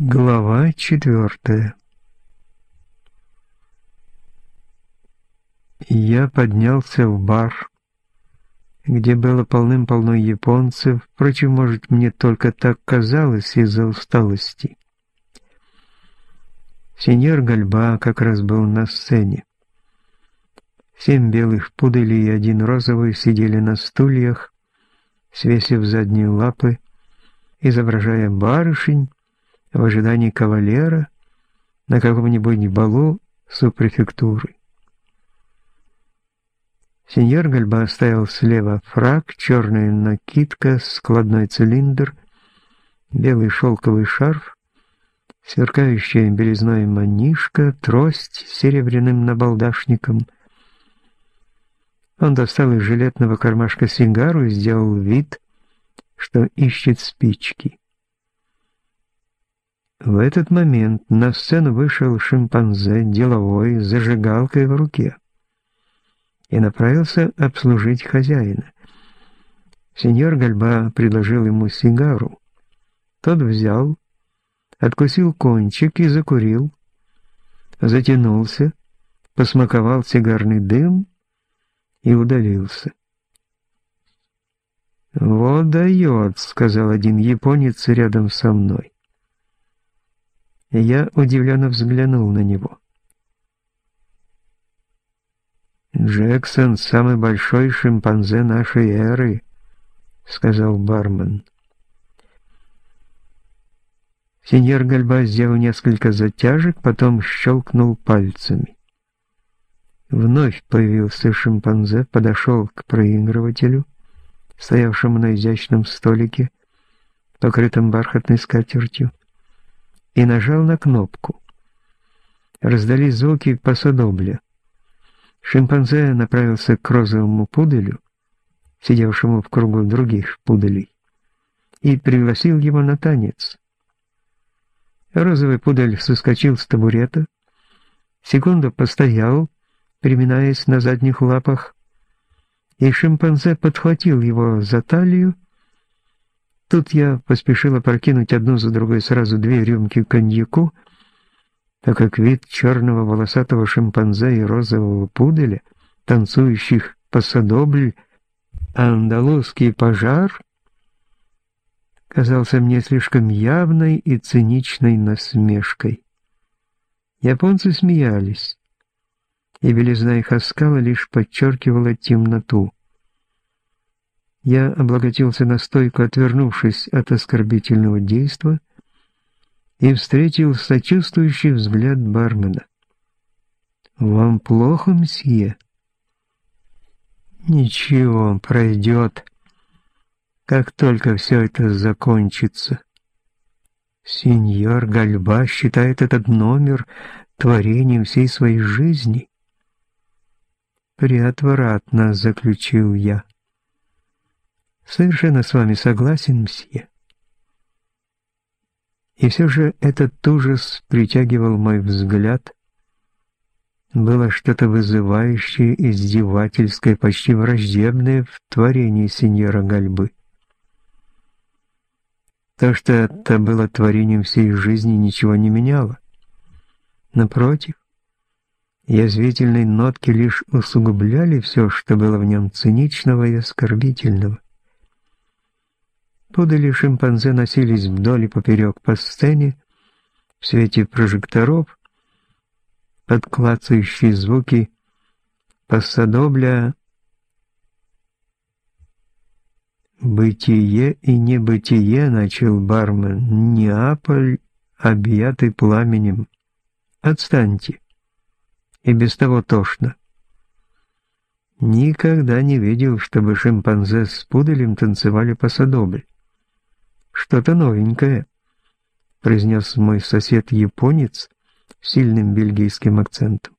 Глава четвертая Я поднялся в бар, где было полным-полно японцев, впрочем, может, мне только так казалось из-за усталости. Сеньор Гальба как раз был на сцене. Семь белых пуделей и один розовый сидели на стульях, свесив задние лапы, изображая барышень, в ожидании кавалера на каком-нибудь балу супрефектуры. Сеньор Гальба оставил слева фраг, черная накидка, складной цилиндр, белый шелковый шарф, сверкающая белизной манишка, трость с серебряным набалдашником. Он достал из жилетного кармашка сигару и сделал вид, что ищет спички. В этот момент на сцену вышел шимпанзе, деловой, с зажигалкой в руке, и направился обслужить хозяина. Сеньор Гальба предложил ему сигару. Тот взял, откусил кончик и закурил, затянулся, посмаковал сигарный дым и удалился. «Вот дает», — сказал один японец рядом со мной. Я удивленно взглянул на него. «Джексон — самый большой шимпанзе нашей эры», — сказал бармен. Сеньор Гальба сделал несколько затяжек, потом щелкнул пальцами. Вновь появился шимпанзе, подошел к проигрывателю, стоявшему на изящном столике, покрытом бархатной скатертью и нажал на кнопку. Раздались звуки посадобля. Шимпанзе направился к розовому пуделю, сидевшему в кругу других пуделей, и пригласил его на танец. Розовый пудель соскочил с табурета, секунду постоял, приминаясь на задних лапах, и шимпанзе подхватил его за талию Тут я поспешила прокинуть одну за другой сразу две рюмки коньяку, так как вид черного волосатого шимпанзе и розового пуделя, танцующих по садобль, андалузский пожар, казался мне слишком явной и циничной насмешкой. Японцы смеялись, и белизна их оскала лишь подчеркивала темноту. Я облаготился настойку, отвернувшись от оскорбительного действа, и встретил сочувствующий взгляд бармена. «Вам плохо, мсье?» «Ничего, пройдет, как только все это закончится». Сеньор Гальба считает этот номер творением всей своей жизни. Приотвратно, заключил я. Совершенно с вами согласен, мсье. И все же этот ужас притягивал мой взгляд. Было что-то вызывающее, издевательское, почти враждебное в творении сеньора Гальбы. То, что это было творением всей жизни, ничего не меняло. Напротив, язвительные нотки лишь усугубляли все, что было в нем циничного и оскорбительного. Пудели шимпанзе носились вдоль и поперек по сцене, в свете прожекторов, под звуки пассадобля «Бытие и небытие», — начал бармен, — «Неаполь, объятый пламенем. Отстаньте. И без того тошно». Никогда не видел, чтобы шимпанзе с пуделем танцевали пасадобль. «Что-то новенькое», — произнес мой сосед-японец с сильным бельгийским акцентом.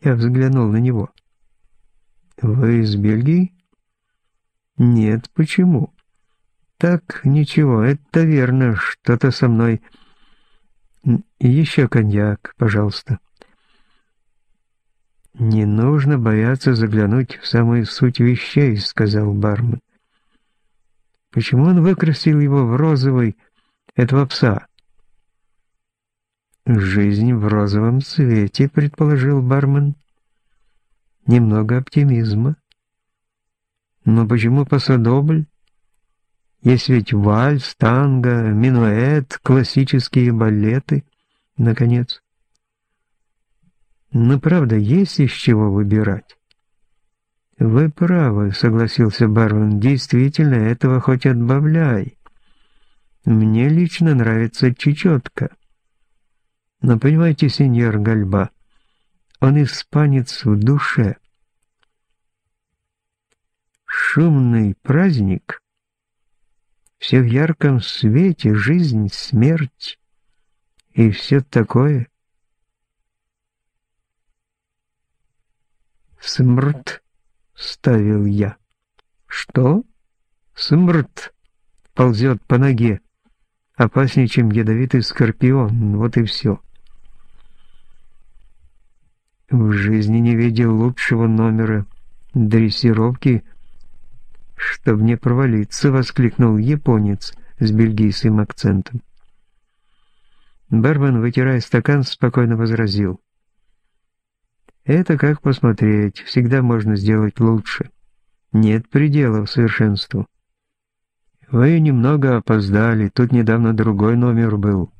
Я взглянул на него. «Вы из Бельгии?» «Нет, почему?» «Так, ничего, это верно, что-то со мной...» «Еще коньяк, пожалуйста». «Не нужно бояться заглянуть в самую суть вещей», — сказал бармен. Почему он выкрасил его в розовый, этого пса? «Жизнь в розовом цвете», — предположил бармен. «Немного оптимизма». «Но почему пасадобль? Есть ведь вальс, танго, минуэт, классические балеты, наконец». «Но правда, есть из чего выбирать». «Вы правы», — согласился бармен. «Действительно, этого хоть отбавляй. Мне лично нравится чечетка. Но понимаете, сеньор Гальба, он испанец в душе. Шумный праздник, все в ярком свете, жизнь, смерть и все такое. Смрт ставил я. Что? Смрт ползет по ноге. Опаснее, чем ядовитый скорпион. Вот и все. В жизни не видел лучшего номера дрессировки, чтобы не провалиться, воскликнул японец с бельгийским акцентом. Бармен, вытирая стакан, спокойно возразил. Это как посмотреть, всегда можно сделать лучше. Нет предела в совершенству. Вы немного опоздали, тут недавно другой номер был.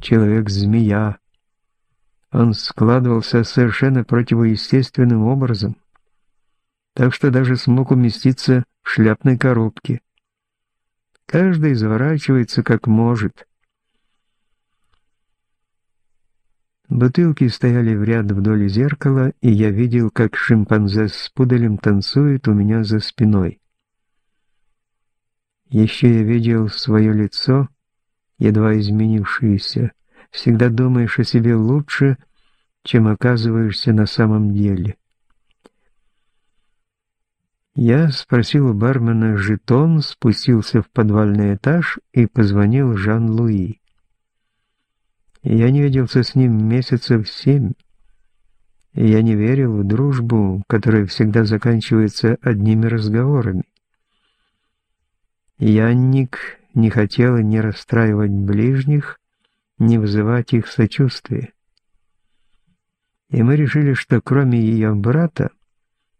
Человек-змея. Он складывался совершенно противоестественным образом, так что даже смог уместиться в шляпной коробке. Каждый заворачивается как может. Бутылки стояли в ряд вдоль зеркала, и я видел, как шимпанзе с пуделем танцует у меня за спиной. Еще я видел свое лицо, едва изменившееся. Всегда думаешь о себе лучше, чем оказываешься на самом деле. Я спросил у бармена жетон, спустился в подвальный этаж и позвонил Жан-Луи. Я не виделся с ним месяцев семь. Я не верил в дружбу, которая всегда заканчивается одними разговорами. Янник не хотела ни расстраивать ближних, ни вызывать их сочувствия. И мы решили, что кроме ее брата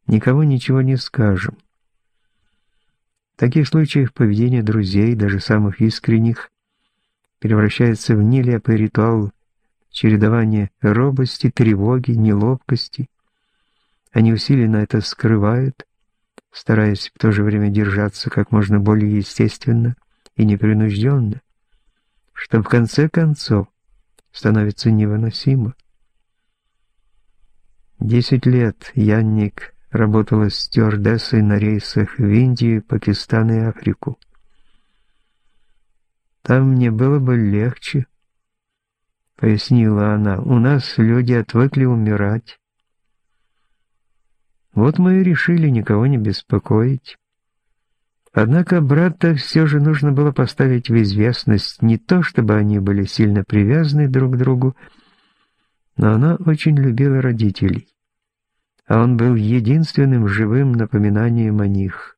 никого ничего не скажем. В таких случаях поведение друзей, даже самых искренних, превращается в нелепый ритуал чередования робости, тревоги, неловкости. Они усиленно это скрывают, стараясь в то же время держаться как можно более естественно и непринужденно, что в конце концов становится невыносимо. Десять лет Янник работала стюардессой на рейсах в Индию, Пакистан и Африку. Там мне было бы легче, пояснила она. У нас люди отвыкли умирать. Вот мы и решили никого не беспокоить. Однако брата все же нужно было поставить в известность не то, чтобы они были сильно привязаны друг к другу, но она очень любила родителей, а он был единственным живым напоминанием о них.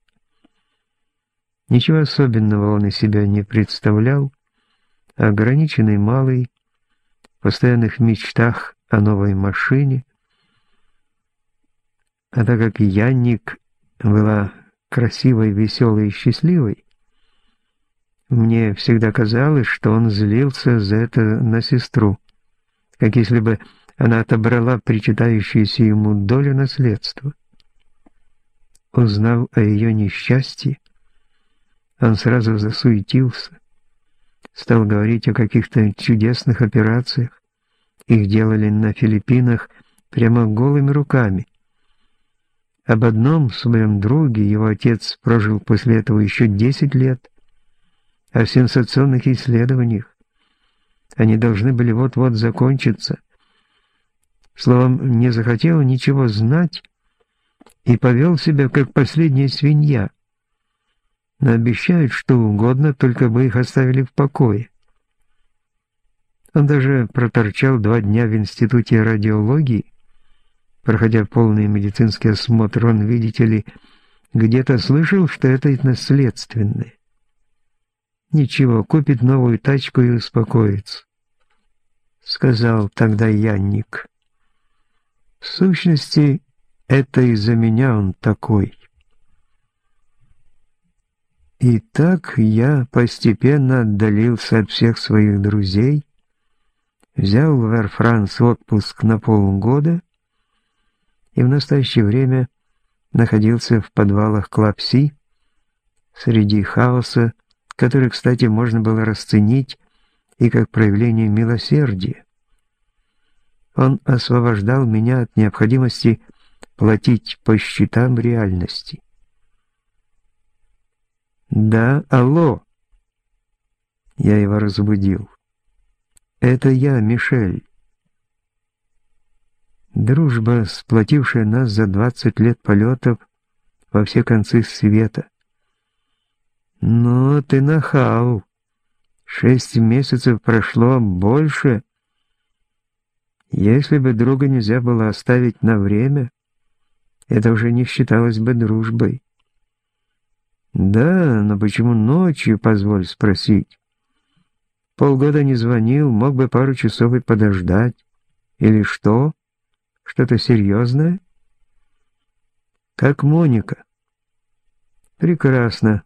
Ничего особенного он из себя не представлял, ограниченный малый, в постоянных мечтах о новой машине. А так как Янник была красивой, веселой и счастливой, мне всегда казалось, что он злился за это на сестру, как если бы она отобрала причитающуюся ему долю наследства. Узнав о ее несчастье, он сразу засуетился, стал говорить о каких-то чудесных операциях. Их делали на Филиппинах прямо голыми руками. Об одном своем друге его отец прожил после этого еще 10 лет. О сенсационных исследованиях. Они должны были вот-вот закончиться. Словом, не захотел ничего знать и повел себя как последняя свинья но обещают что угодно, только бы их оставили в покое. Он даже проторчал два дня в институте радиологии, проходя полный медицинский осмотр, он, видите ли, где-то слышал, что это наследственное. Ничего, купит новую тачку и успокоится. сказал тогда Янник. В сущности, это из-за меня он такой. И так я постепенно отдалился от всех своих друзей, взял в Эр-Франс отпуск на полгода и в настоящее время находился в подвалах Клапси среди хаоса, который, кстати, можно было расценить и как проявление милосердия. Он освобождал меня от необходимости платить по счетам реальности. «Да, алло!» Я его разбудил. «Это я, Мишель». Дружба, сплотившая нас за двадцать лет полетов во все концы света. «Но ты нахал. Шесть месяцев прошло больше. Если бы друга нельзя было оставить на время, это уже не считалось бы дружбой». «Да, но почему ночью, позволь спросить?» «Полгода не звонил, мог бы пару часов и подождать. Или что? Что-то серьезное?» «Как Моника». «Прекрасно.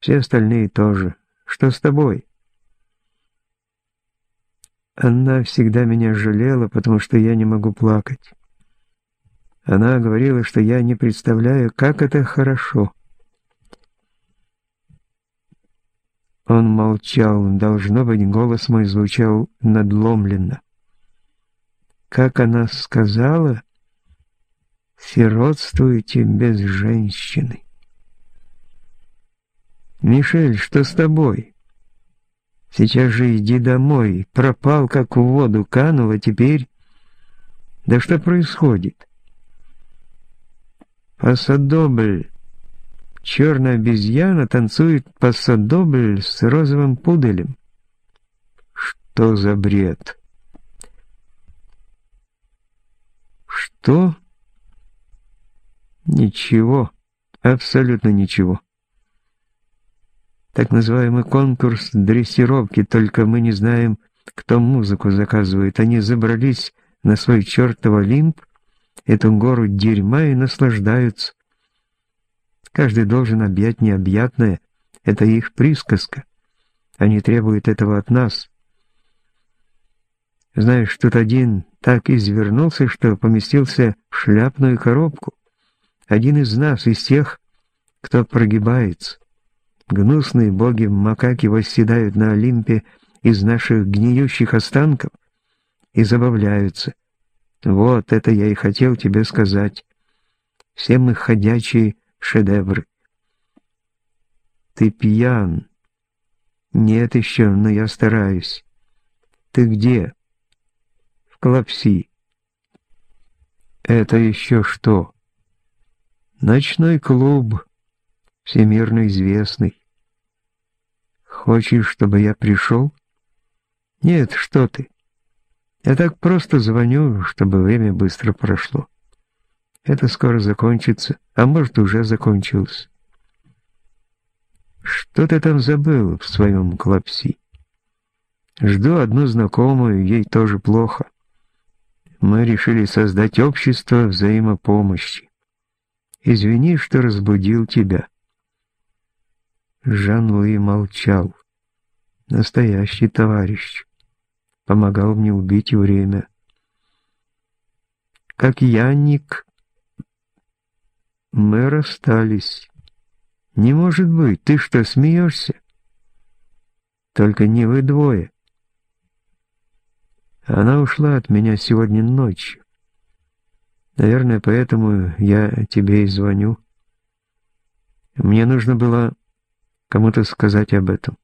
Все остальные тоже. Что с тобой?» Она всегда меня жалела, потому что я не могу плакать. Она говорила, что я не представляю, как это хорошо — Он молчал, должно быть, голос мой звучал надломленно. Как она сказала, «Сиротствуете без женщины». «Мишель, что с тобой?» «Сейчас же иди домой. Пропал, как в воду канул, а теперь...» «Да что происходит?» «Пасадобль!» Черная обезьяна танцует пассадобль с розовым пуделем. Что за бред? Что? Ничего. Абсолютно ничего. Так называемый конкурс дрессировки, только мы не знаем, кто музыку заказывает. Они забрались на свой чертов Олимп, эту гору дерьма и наслаждаются. Каждый должен объять необъятное. Это их присказка. Они требуют этого от нас. Знаешь, тут один так извернулся, что поместился в шляпную коробку. Один из нас, из тех, кто прогибается. Гнусные боги-макаки восседают на Олимпе из наших гниющих останков и забавляются. Вот это я и хотел тебе сказать. Все мы ходячие шедевры. Ты пьян. Нет еще, но я стараюсь. Ты где? В Колопси. Это еще что? Ночной клуб, всемирно известный. Хочешь, чтобы я пришел? Нет, что ты. Я так просто звоню, чтобы время быстро прошло. Это скоро закончится, а может уже закончилось. Что ты там забыл в своем клапси? Жду одну знакомую, ей тоже плохо. Мы решили создать общество взаимопомощи. Извини, что разбудил тебя. Жан-Луи молчал. Настоящий товарищ. Помогал мне убить время. Как Янник мы расстались. Не может быть, ты что, смеешься? Только не вы двое. Она ушла от меня сегодня ночью. Наверное, поэтому я тебе и звоню. Мне нужно было кому-то сказать об этом.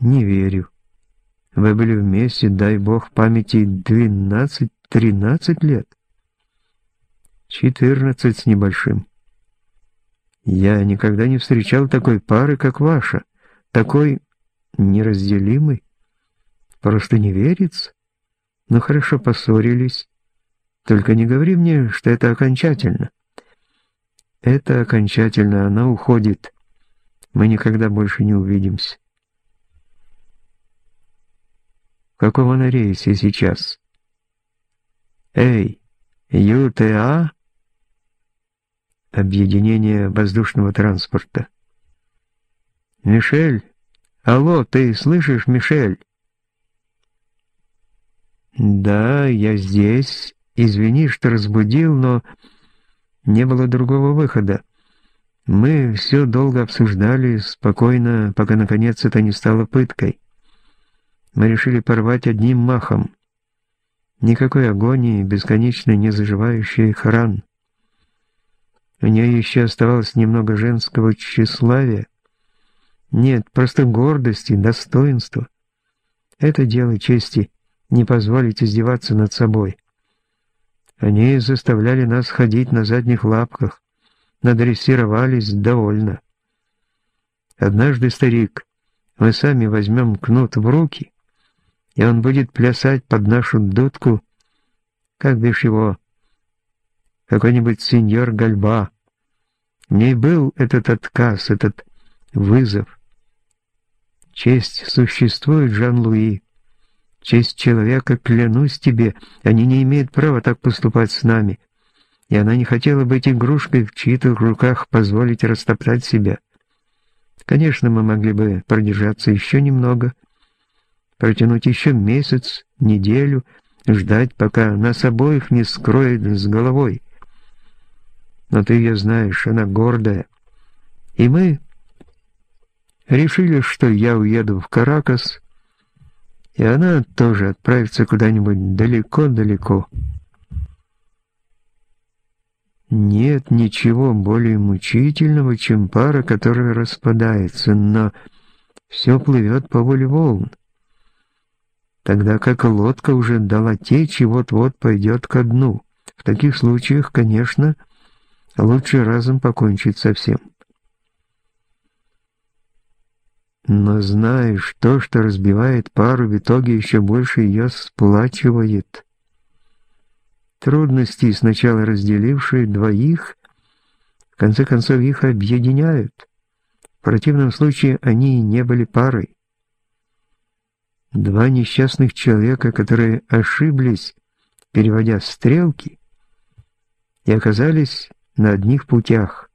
Не верю. Вы были вместе, дай бог памяти, двенадцать-тринадцать лет. Четырнадцать с небольшим. Я никогда не встречал такой пары, как ваша. Такой неразделимый. Просто не верится. Ну хорошо, поссорились. Только не говори мне, что это окончательно. Это окончательно, она уходит. Мы никогда больше не увидимся. каком она рейсе сейчас? Эй, ЮТА? Объединение воздушного транспорта. Мишель? Алло, ты слышишь, Мишель? Да, я здесь. Извини, что разбудил, но не было другого выхода. Мы все долго обсуждали, спокойно, пока наконец это не стало пыткой. Мы решили порвать одним махом. Никакой агонии, бесконечно не заживающий ран. У нее еще оставалось немного женского тщеславия. Нет, просто гордости, достоинства. Это дело чести не позволить издеваться над собой. Они заставляли нас ходить на задних лапках, надрессировались довольно. Однажды, старик, мы сами возьмем кнут в руки, и он будет плясать под нашу дудку, как бишь его, какой-нибудь сеньор Гальба. Мне был этот отказ, этот вызов. Честь существует, Жан-Луи. Честь человека, клянусь тебе, они не имеют права так поступать с нами. И она не хотела быть игрушкой в чьих-то руках, позволить растоптать себя. Конечно, мы могли бы продержаться еще немного, протянуть еще месяц, неделю, ждать, пока нас обоих не скроет с головой. Но ты ее знаешь, она гордая. И мы решили, что я уеду в Каракас, и она тоже отправится куда-нибудь далеко-далеко. Нет ничего более мучительного, чем пара, которая распадается, но все плывет по воле волн. Тогда как лодка уже дала течь и вот-вот пойдет ко дну. В таких случаях, конечно, лучше разом покончить со всем. Но знаешь, то, что разбивает пару, в итоге еще больше ее сплачивает. Трудности, сначала разделившие двоих, в конце концов их объединяют. В противном случае они не были парой. Два несчастных человека, которые ошиблись, переводя стрелки, и оказались на одних путях.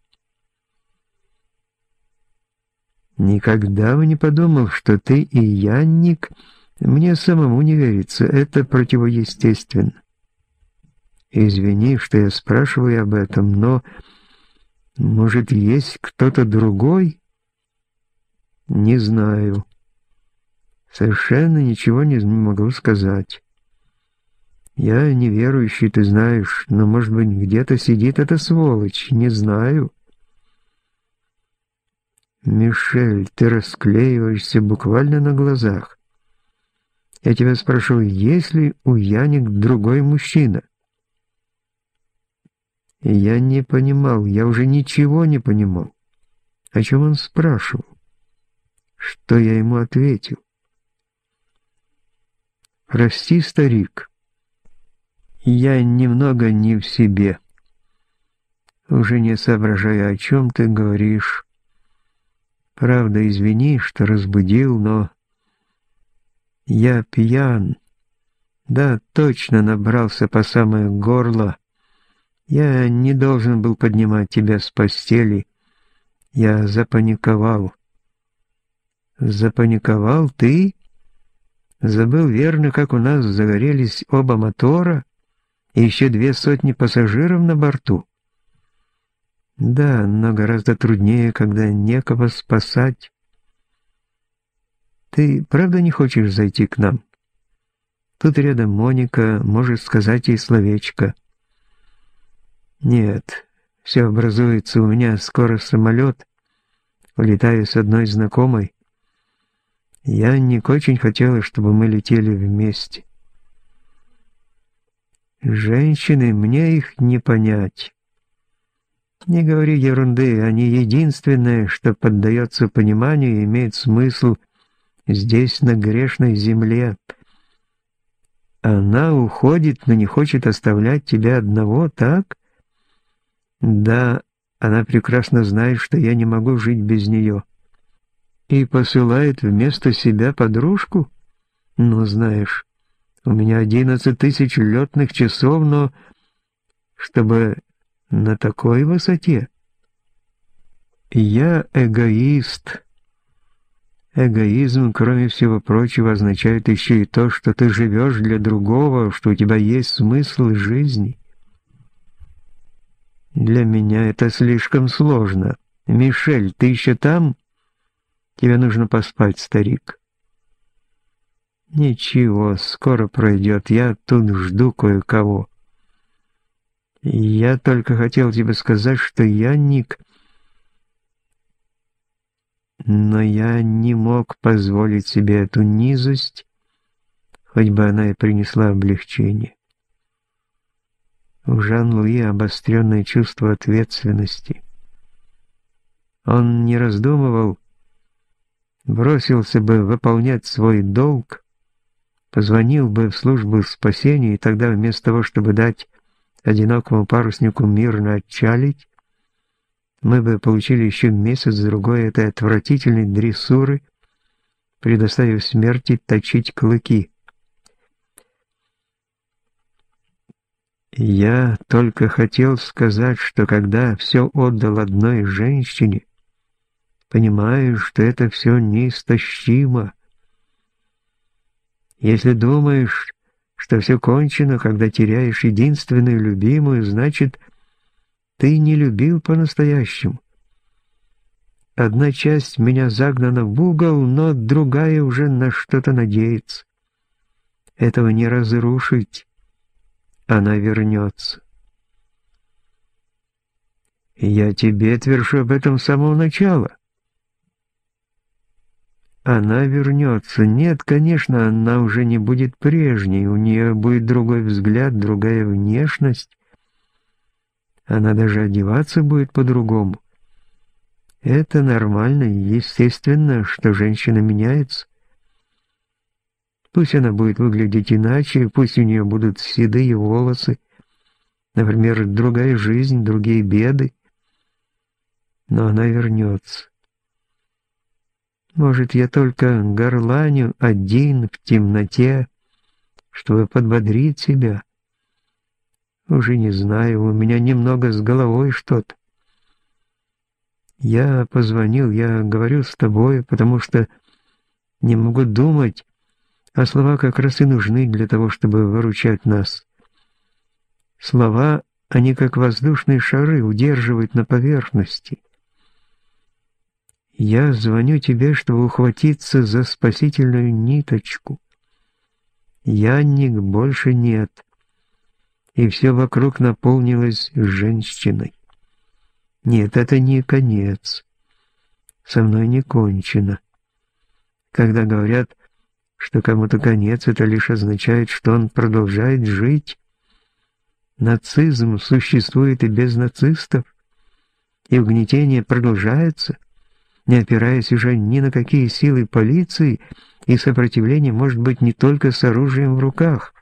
Никогда бы не подумал, что ты и Янник... Мне самому не верится, это противоестественно. Извини, что я спрашиваю об этом, но... Может, есть кто-то другой? Не знаю. Совершенно ничего не могу сказать. Я неверующий, ты знаешь, но, может быть, где-то сидит эта сволочь, не знаю. «Мишель, ты расклеиваешься буквально на глазах. Я тебя спрашиваю, есть ли у Яник другой мужчина?» Я не понимал, я уже ничего не понимал. О чем он спрашивал? Что я ему ответил? «Прости, старик, я немного не в себе. Уже не соображаю, о чем ты говоришь». Правда, извини, что разбудил, но... Я пьян. Да, точно набрался по самое горло. Я не должен был поднимать тебя с постели. Я запаниковал. Запаниковал ты? Забыл верно, как у нас загорелись оба мотора и еще две сотни пассажиров на борту. Да, но гораздо труднее, когда некого спасать. Ты правда не хочешь зайти к нам? Тут рядом Моника, может сказать ей словечко. Нет, все образуется, у меня скоро самолет. Улетаю с одной знакомой. Я не очень хотела, чтобы мы летели вместе. Женщины, мне их не понять. Не говори ерунды, они единственное, что поддается пониманию и имеет смысл здесь, на грешной земле. Она уходит, но не хочет оставлять тебя одного, так? Да, она прекрасно знает, что я не могу жить без нее. И посылает вместо себя подружку? Ну, знаешь, У меня одиннадцать тысяч летных часов, но чтобы на такой высоте. Я эгоист. Эгоизм, кроме всего прочего, означает еще и то, что ты живешь для другого, что у тебя есть смысл жизни. Для меня это слишком сложно. Мишель, ты еще там? Тебе нужно поспать, старик. Ничего, скоро пройдет. Я тут жду кое-кого. Я только хотел тебе сказать, что я Ник. Но я не мог позволить себе эту низость, хоть бы она и принесла облегчение. У Жан-Луи обостренное чувство ответственности. Он не раздумывал, бросился бы выполнять свой долг, позвонил бы в службу спасения, и тогда вместо того, чтобы дать одинокому паруснику мирно отчалить, мы бы получили еще месяц-другой этой отвратительной дрессуры, предоставив смерти точить клыки. Я только хотел сказать, что когда все отдал одной женщине, понимаю, что это все неистощимо. Если думаешь, что все кончено, когда теряешь единственную любимую, значит, ты не любил по-настоящему. Одна часть меня загнана в угол, но другая уже на что-то надеется. Этого не разрушить она вернется. Я тебе твершу об этом с самого начала. Она вернется. Нет, конечно, она уже не будет прежней, у нее будет другой взгляд, другая внешность. Она даже одеваться будет по-другому. Это нормально и естественно, что женщина меняется. Пусть она будет выглядеть иначе, пусть у нее будут седые волосы, например, другая жизнь, другие беды, но она вернется. Может, я только горланю один в темноте, чтобы подбодрить себя. Уже не знаю, у меня немного с головой что-то. Я позвонил, я говорю с тобой, потому что не могу думать, а слова как раз и нужны для того, чтобы выручать нас. Слова, они как воздушные шары, удерживают на поверхности. Я звоню тебе, чтобы ухватиться за спасительную ниточку. Янник больше нет, и все вокруг наполнилось женщиной. Нет, это не конец. Со мной не кончено. Когда говорят что кому-то конец, это лишь означает, что он продолжает жить. Нацизм существует и без нацистов, и угнетение продолжается, не опираясь уже ни на какие силы полиции, и сопротивление может быть не только с оружием в руках.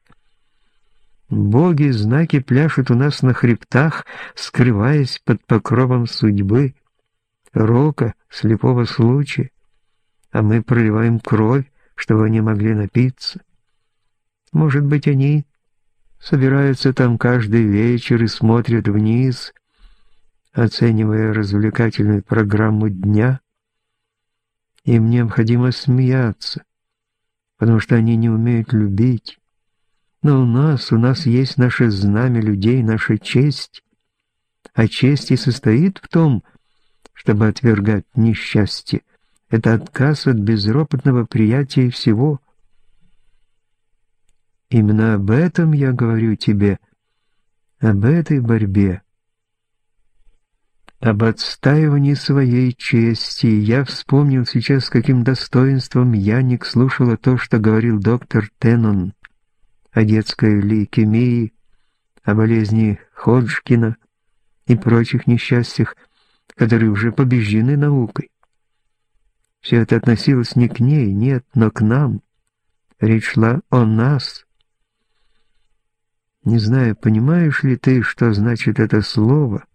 Боги знаки пляшут у нас на хребтах, скрываясь под покровом судьбы, рока, слепого случая, а мы проливаем кровь, чтобы они могли напиться. Может быть, они собираются там каждый вечер и смотрят вниз, оценивая развлекательную программу дня. Им необходимо смеяться, потому что они не умеют любить. Но у нас, у нас есть наше знамя людей, наша честь. А честь и состоит в том, чтобы отвергать несчастье, это отказ от безропотного приятия всего. Именно об этом я говорю тебе, об этой борьбе, об отстаивании своей чести. Я вспомнил сейчас, с каким достоинством Яник слушала то, что говорил доктор Теннон о детской лейкемии, о болезни Ходжкина и прочих несчастьях, которые уже побеждены наукой. Все это относилось не к ней, нет, но к нам. Речь шла о нас. Не знаю, понимаешь ли ты, что значит это слово?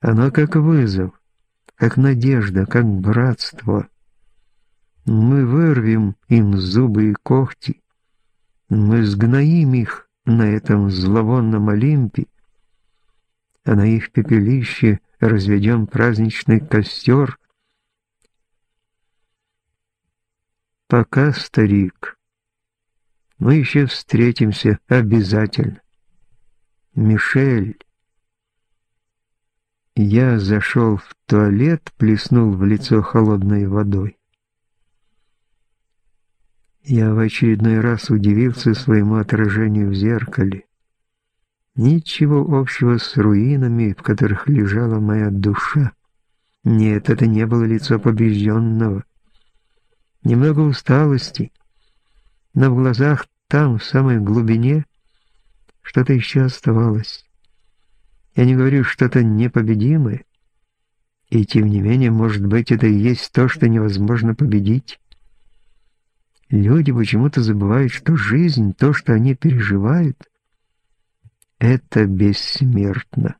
Оно как вызов, как надежда, как братство. Мы вырвем им зубы и когти, Мы сгноим их на этом зловонном Олимпе, а на их пепелище разведем праздничный костер. Пока, старик, мы еще встретимся обязательно. Мишель. Я зашел в туалет, плеснул в лицо холодной водой. Я в очередной раз удивился своему отражению в зеркале. Ничего общего с руинами, в которых лежала моя душа. Нет, это не было лицо побежденного. Немного усталости, но в глазах там, в самой глубине, что-то еще оставалось. Я не говорю что-то непобедимое, и тем не менее, может быть, это и есть то, что невозможно победить. Люди почему-то забывают, что жизнь, то, что они переживают, это бессмертно.